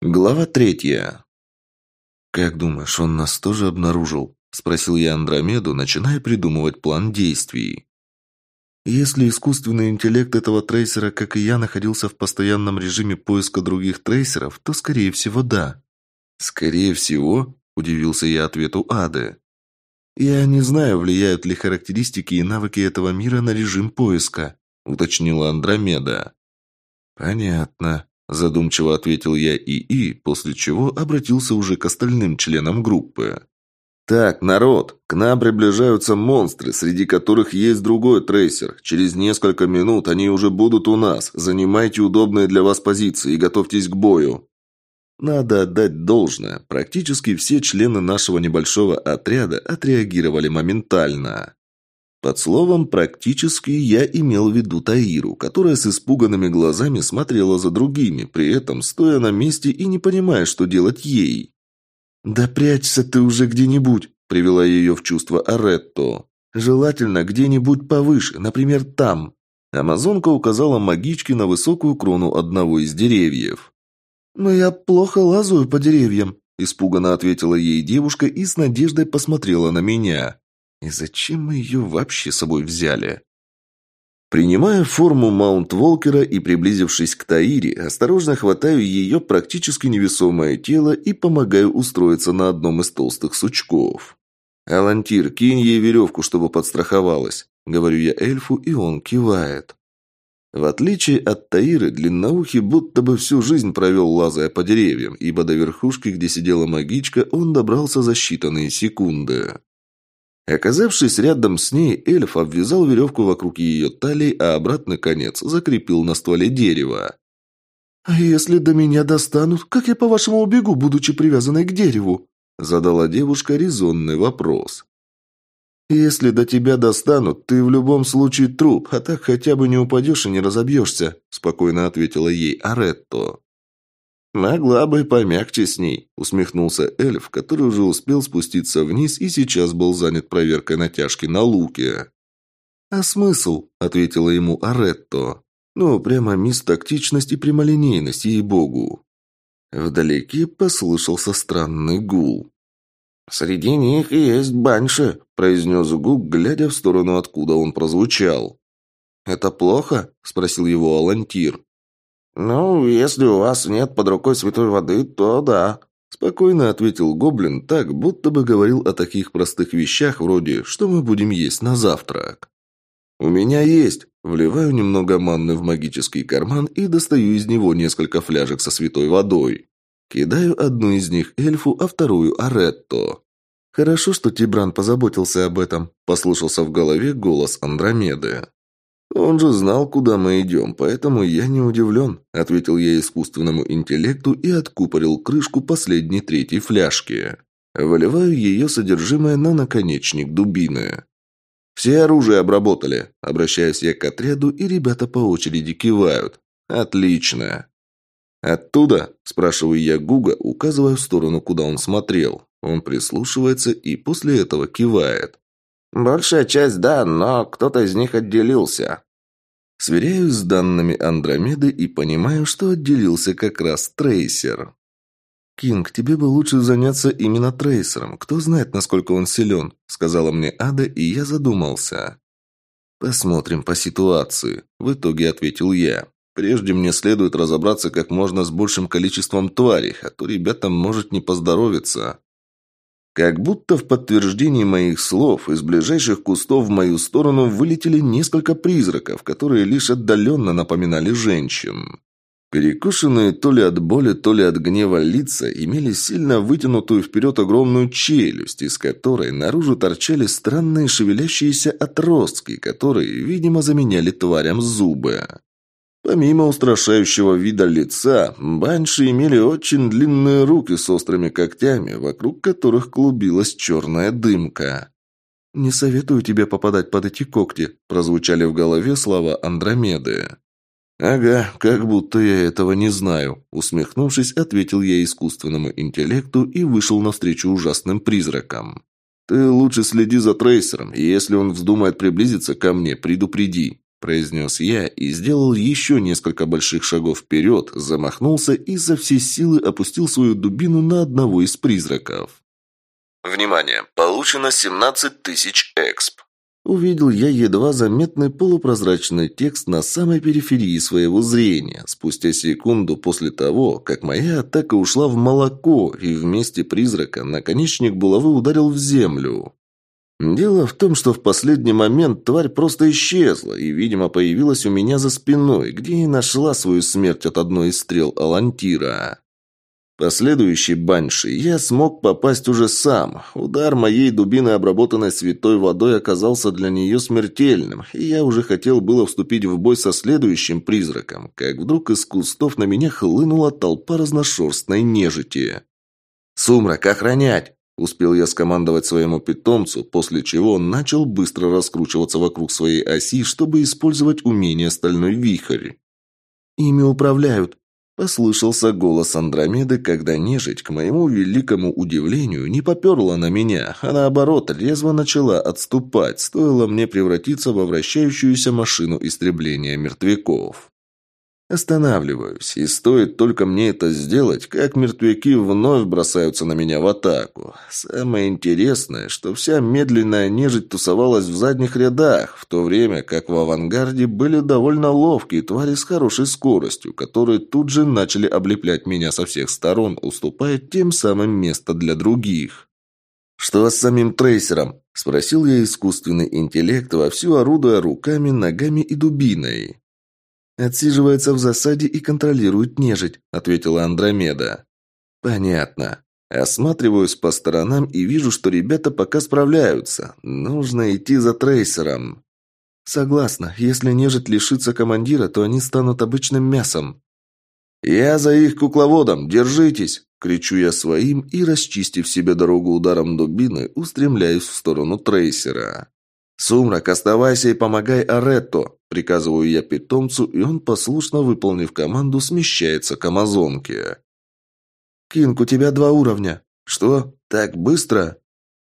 Глава третья. «Как думаешь, он нас тоже обнаружил?» – спросил я Андромеду, начиная придумывать план действий. Если искусственный интеллект этого трейсера, как и я, находился в постоянном режиме поиска других трейсеров, то, скорее всего, да. «Скорее всего?» – удивился я ответу Ады. «Я не знаю, влияют ли характеристики и навыки этого мира на режим поиска», – уточнила Андромеда. «Понятно», Задумчиво ответил я ИИ, после чего обратился уже к остальным членам группы. «Так, народ, к нам приближаются монстры, среди которых есть другой трейсер. Через несколько минут они уже будут у нас. Занимайте удобные для вас позиции и готовьтесь к бою». Надо отдать должное. Практически все члены нашего небольшого отряда отреагировали моментально. Под словом «практически» я имел в виду Таиру, которая с испуганными глазами смотрела за другими, при этом стоя на месте и не понимая, что делать ей. «Да прячься ты уже где-нибудь», – привела ее в чувство Аретто. «Желательно где-нибудь повыше, например, там». Амазонка указала магичке на высокую крону одного из деревьев. «Но я плохо лазаю по деревьям», – испуганно ответила ей девушка и с надеждой посмотрела на меня. И зачем мы ее вообще с собой взяли? Принимая форму Маунт-Волкера и приблизившись к Таире, осторожно хватаю ее практически невесомое тело и помогаю устроиться на одном из толстых сучков. «Алантир, кинь ей веревку, чтобы подстраховалась», — говорю я эльфу, и он кивает. В отличие от Таиры, длинноухий будто бы всю жизнь провел лазая по деревьям, ибо до верхушки, где сидела магичка, он добрался за считанные секунды. Оказавшись рядом с ней, эльф обвязал веревку вокруг ее талии, а обратный конец закрепил на стволе дерева. «А если до меня достанут, как я, по-вашему, убегу, будучи привязанной к дереву?» задала девушка резонный вопрос. «Если до тебя достанут, ты в любом случае труп, а так хотя бы не упадешь и не разобьешься», спокойно ответила ей Аретто. «Могла бы помягче с ней», – усмехнулся эльф, который уже успел спуститься вниз и сейчас был занят проверкой натяжки на луке. «А смысл?» – ответила ему Аретто. «Ну, прямо мисс тактичность и прямолинейность, ей-богу». Вдалеке послышался странный гул. «Среди них есть банши», – произнес Гук, глядя в сторону, откуда он прозвучал. «Это плохо?» – спросил его Алантир. «Ну, если у вас нет под рукой святой воды, то да», – спокойно ответил Гоблин, так, будто бы говорил о таких простых вещах, вроде «что мы будем есть на завтрак?». «У меня есть», – вливаю немного манны в магический карман и достаю из него несколько фляжек со святой водой. Кидаю одну из них эльфу, а вторую – Аретто. «Хорошо, что Тибран позаботился об этом», – послушался в голове голос Андромеды. «Он же знал, куда мы идем, поэтому я не удивлен», – ответил я искусственному интеллекту и откупорил крышку последней третьей фляжки. Выливаю ее содержимое на наконечник дубины. «Все оружие обработали», – обращаюсь я к отряду, и ребята по очереди кивают. «Отлично». «Оттуда?» – спрашиваю я Гуга, указывая в сторону, куда он смотрел. Он прислушивается и после этого кивает. «Большая часть, да, но кто-то из них отделился». Сверяюсь с данными Андромеды и понимаю, что отделился как раз трейсер. «Кинг, тебе бы лучше заняться именно трейсером. Кто знает, насколько он силен», — сказала мне Ада, и я задумался. «Посмотрим по ситуации», — в итоге ответил я. «Прежде мне следует разобраться как можно с большим количеством тварей, а то ребятам может не поздоровиться». Как будто в подтверждении моих слов из ближайших кустов в мою сторону вылетели несколько призраков, которые лишь отдаленно напоминали женщин. Перекушенные то ли от боли, то ли от гнева лица имели сильно вытянутую вперед огромную челюсть, из которой наружу торчали странные шевелящиеся отростки, которые, видимо, заменяли тварям зубы. Помимо устрашающего вида лица, банши имели очень длинные руки с острыми когтями, вокруг которых клубилась черная дымка. «Не советую тебе попадать под эти когти», – прозвучали в голове слова Андромеды. «Ага, как будто я этого не знаю», – усмехнувшись, ответил я искусственному интеллекту и вышел навстречу ужасным призракам. «Ты лучше следи за трейсером, и если он вздумает приблизиться ко мне, предупреди. – произнес я и сделал еще несколько больших шагов вперед, замахнулся и за все силы опустил свою дубину на одного из призраков. Внимание! Получено 17 тысяч эксп. Увидел я едва заметный полупрозрачный текст на самой периферии своего зрения, спустя секунду после того, как моя атака ушла в молоко, и вместе призрака наконечник булавы ударил в землю. Дело в том, что в последний момент тварь просто исчезла и, видимо, появилась у меня за спиной, где и нашла свою смерть от одной из стрел Алантира. Последующий банши я смог попасть уже сам. Удар моей дубины, обработанной святой водой, оказался для нее смертельным, и я уже хотел было вступить в бой со следующим призраком, как вдруг из кустов на меня хлынула толпа разношерстной нежити. «Сумрак, охранять!» Успел я скомандовать своему питомцу, после чего он начал быстро раскручиваться вокруг своей оси, чтобы использовать умение «Стальной вихрь». «Ими управляют», – послышался голос Андромеды, когда нежить, к моему великому удивлению, не поперла на меня, а наоборот, резво начала отступать, стоило мне превратиться во вращающуюся машину истребления мертвяков. Останавливаюсь, и стоит только мне это сделать, как мертвяки вновь бросаются на меня в атаку. Самое интересное, что вся медленная нежить тусовалась в задних рядах, в то время как в авангарде были довольно ловкие твари с хорошей скоростью, которые тут же начали облеплять меня со всех сторон, уступая тем самым место для других. «Что с самим трейсером?» – спросил я искусственный интеллект, вовсю орудуя руками, ногами и дубиной. «Отсиживается в засаде и контролирует нежить», — ответила Андромеда. «Понятно. Осматриваюсь по сторонам и вижу, что ребята пока справляются. Нужно идти за трейсером». «Согласна. Если нежить лишится командира, то они станут обычным мясом». «Я за их кукловодом! Держитесь!» — кричу я своим и, расчистив себе дорогу ударом дубины, устремляюсь в сторону трейсера. «Сумрак, оставайся и помогай Аретто!» Приказываю я питомцу, и он, послушно выполнив команду, смещается к амазонке. «Кинг, у тебя два уровня». «Что? Так быстро?»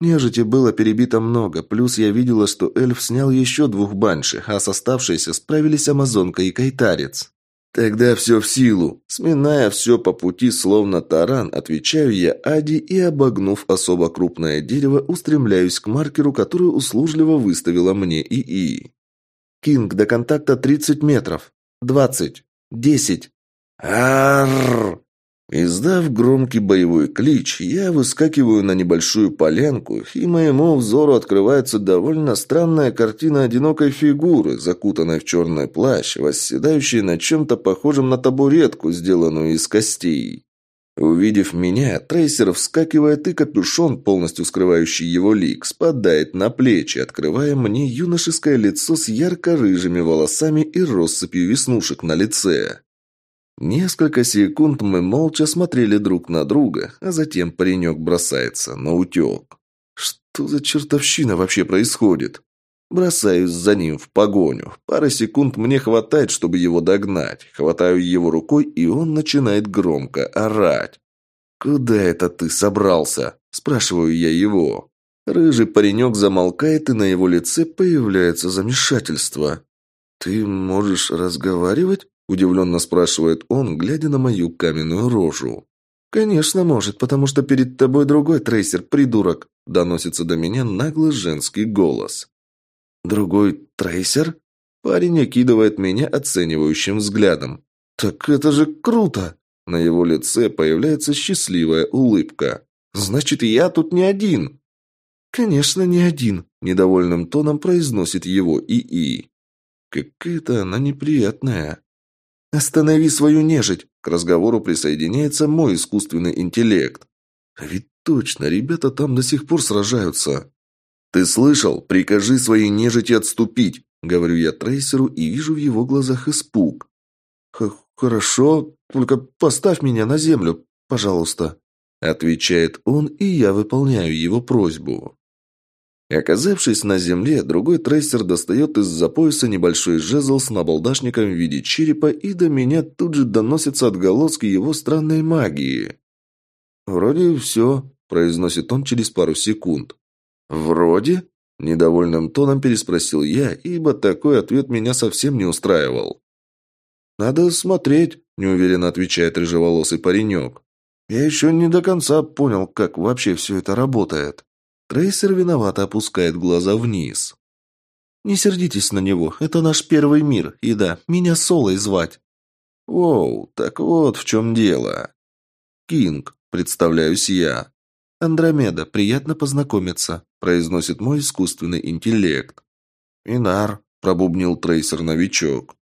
Нежити было перебито много, плюс я видела, что эльф снял еще двух банши, а с оставшейся справились амазонка и кайтарец. «Тогда все в силу». Сминая все по пути, словно таран, отвечаю я Ади и, обогнув особо крупное дерево, устремляюсь к маркеру, который услужливо выставила мне ИИ. Кинг, до контакта 30 метров. 20. 10. Арррр! Издав громкий боевой клич, я выскакиваю на небольшую полянку, и моему взору открывается довольно странная картина одинокой фигуры, закутанной в черный плащ, восседающей на чем-то похожем на табуретку, сделанную из костей. Увидев меня, трейсер вскакивает, и капюшон, полностью скрывающий его лик, спадает на плечи, открывая мне юношеское лицо с ярко-рыжими волосами и россыпью веснушек на лице. Несколько секунд мы молча смотрели друг на друга, а затем паренек бросается на утек. Что за чертовщина вообще происходит? Бросаюсь за ним в погоню. Пары секунд мне хватает, чтобы его догнать. Хватаю его рукой, и он начинает громко орать. «Куда это ты собрался?» – спрашиваю я его. Рыжий паренек замолкает, и на его лице появляется замешательство. «Ты можешь разговаривать?» – удивленно спрашивает он, глядя на мою каменную рожу. «Конечно может, потому что перед тобой другой трейсер, придурок», – доносится до меня наглый женский голос. Другой трейсер? Парень окидывает меня оценивающим взглядом. Так это же круто! На его лице появляется счастливая улыбка. Значит, я тут не один. Конечно, не один, недовольным тоном произносит его ИИ. Какая-то она неприятная. Останови свою нежить. К разговору присоединяется мой искусственный интеллект. А ведь точно, ребята там до сих пор сражаются. «Ты слышал? Прикажи своей нежити отступить!» Говорю я трейсеру и вижу в его глазах испуг. «Хорошо, только поставь меня на землю, пожалуйста», отвечает он, и я выполняю его просьбу. Оказавшись на земле, другой трейсер достает из-за пояса небольшой жезл с набалдашником в виде черепа, и до меня тут же доносятся отголоски его странной магии. «Вроде все», – произносит он через пару секунд. «Вроде?» Недовольным тоном переспросил я, ибо такой ответ меня совсем не устраивал. «Надо смотреть», – неуверенно отвечает рыжеволосый паренек. «Я еще не до конца понял, как вообще все это работает». Трейсер виновато опускает глаза вниз. «Не сердитесь на него, это наш первый мир, и да, меня Солой звать». «Оу, так вот в чем дело». «Кинг», представляюсь я. «Андромеда, приятно познакомиться», – произносит мой искусственный интеллект. «Инар», – пробубнил трейсер-новичок.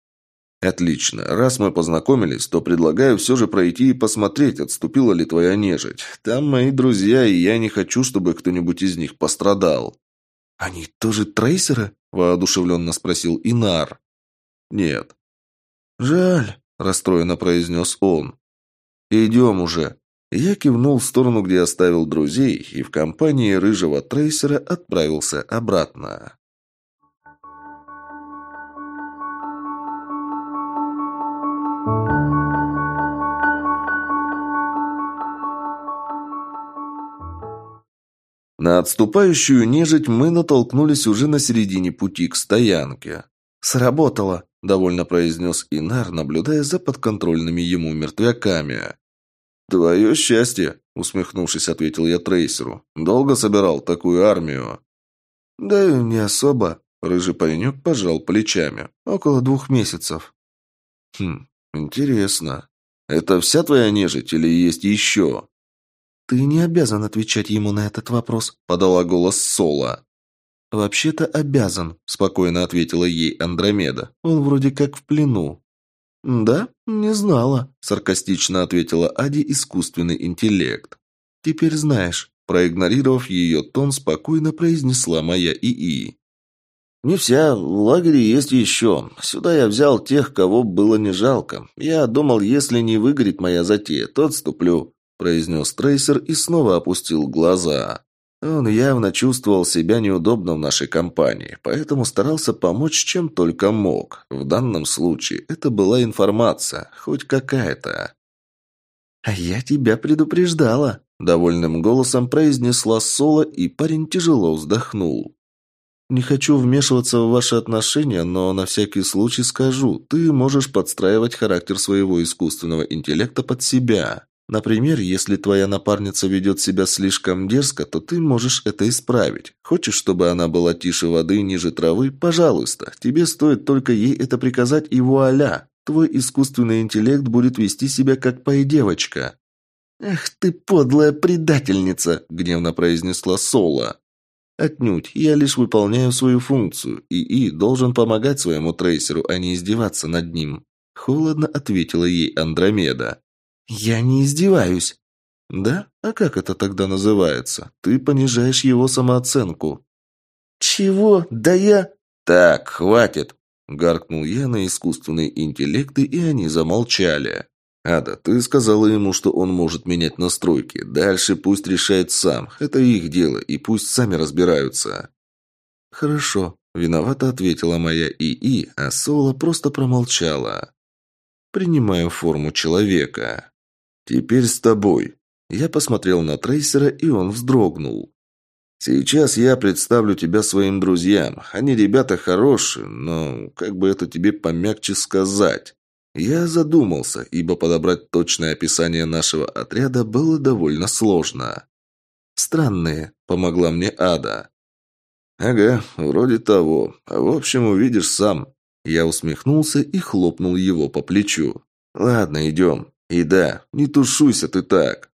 «Отлично. Раз мы познакомились, то предлагаю все же пройти и посмотреть, отступила ли твоя нежить. Там мои друзья, и я не хочу, чтобы кто-нибудь из них пострадал». «Они тоже трейсеры?» – воодушевленно спросил Инар. «Нет». «Жаль», – расстроенно произнес он. «Идем уже». Я кивнул в сторону, где оставил друзей, и в компании рыжего трейсера отправился обратно. На отступающую нежить мы натолкнулись уже на середине пути к стоянке. «Сработало», – довольно произнес Инар, наблюдая за подконтрольными ему мертвяками. «Твое счастье», – усмехнувшись, ответил я трейсеру. «Долго собирал такую армию?» «Да не особо», – рыжий паренек пожал плечами. «Около двух месяцев». «Хм, интересно. Это вся твоя нежить или есть еще?» «Ты не обязан отвечать ему на этот вопрос», – подала голос Соло. «Вообще-то обязан», – спокойно ответила ей Андромеда. «Он вроде как в плену». «Да? Не знала», – саркастично ответила Ади искусственный интеллект. «Теперь знаешь», – проигнорировав ее тон, спокойно произнесла моя ИИ. «Не вся, в лагере есть еще. Сюда я взял тех, кого было не жалко. Я думал, если не выгорит моя затея, то отступлю произнес Трейсер и снова опустил глаза. Он явно чувствовал себя неудобно в нашей компании, поэтому старался помочь чем только мог. В данном случае это была информация, хоть какая-то. «А я тебя предупреждала», – довольным голосом произнесла Соло, и парень тяжело вздохнул. «Не хочу вмешиваться в ваши отношения, но на всякий случай скажу, ты можешь подстраивать характер своего искусственного интеллекта под себя. Например, если твоя напарница ведет себя слишком дерзко, то ты можешь это исправить. Хочешь, чтобы она была тише воды ниже травы? Пожалуйста. Тебе стоит только ей это приказать, и вуаля! Твой искусственный интеллект будет вести себя как пой-девочка. «Эх ты, подлая предательница!» – гневно произнесла Соло. «Отнюдь, я лишь выполняю свою функцию, и И должен помогать своему трейсеру, а не издеваться над ним», – холодно ответила ей Андромеда. «Я не издеваюсь». «Да? А как это тогда называется? Ты понижаешь его самооценку». «Чего? Да я...» «Так, хватит!» Гаркнул я на искусственные интеллекты, и они замолчали. «Ада, ты сказала ему, что он может менять настройки. Дальше пусть решает сам. Это их дело, и пусть сами разбираются». «Хорошо», — виновато ответила моя ИИ, а Соло просто промолчала. «Принимаю форму человека». «Теперь с тобой». Я посмотрел на Трейсера, и он вздрогнул. «Сейчас я представлю тебя своим друзьям. Они ребята хорошие, но как бы это тебе помягче сказать?» Я задумался, ибо подобрать точное описание нашего отряда было довольно сложно. «Странные», — помогла мне Ада. «Ага, вроде того. А в общем, увидишь сам». Я усмехнулся и хлопнул его по плечу. «Ладно, идем». И да, не тушуйся ты так.